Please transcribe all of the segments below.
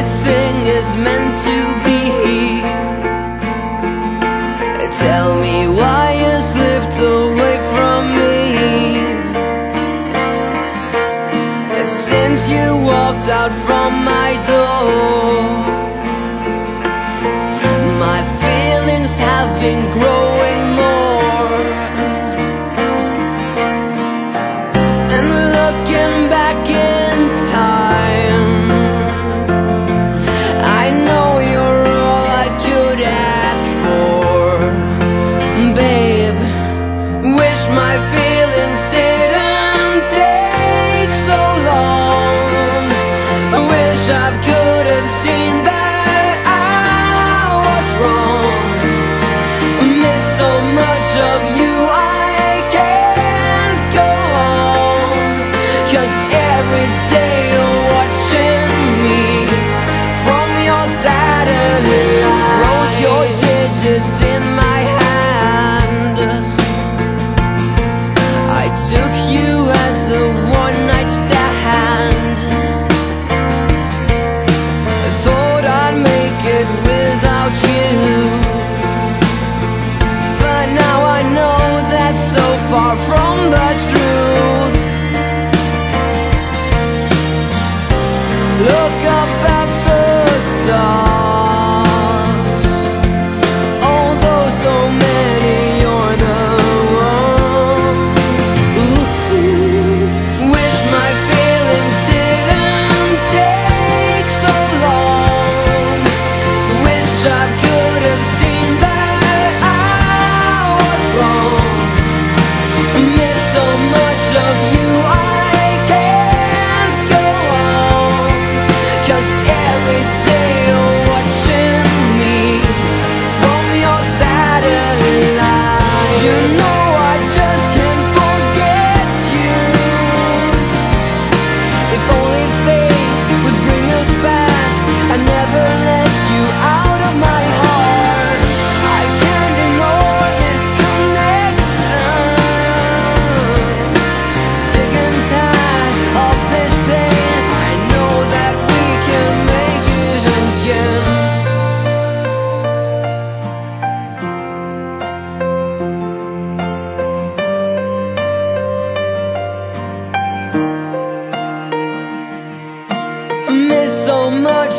everything is meant to be Tell me why you slipped away from me. Since you walked out from my door My feelings have been grown. my feelings didn't take so long. I wish I could have seen that I was wrong. I miss so much of you. I've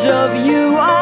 of you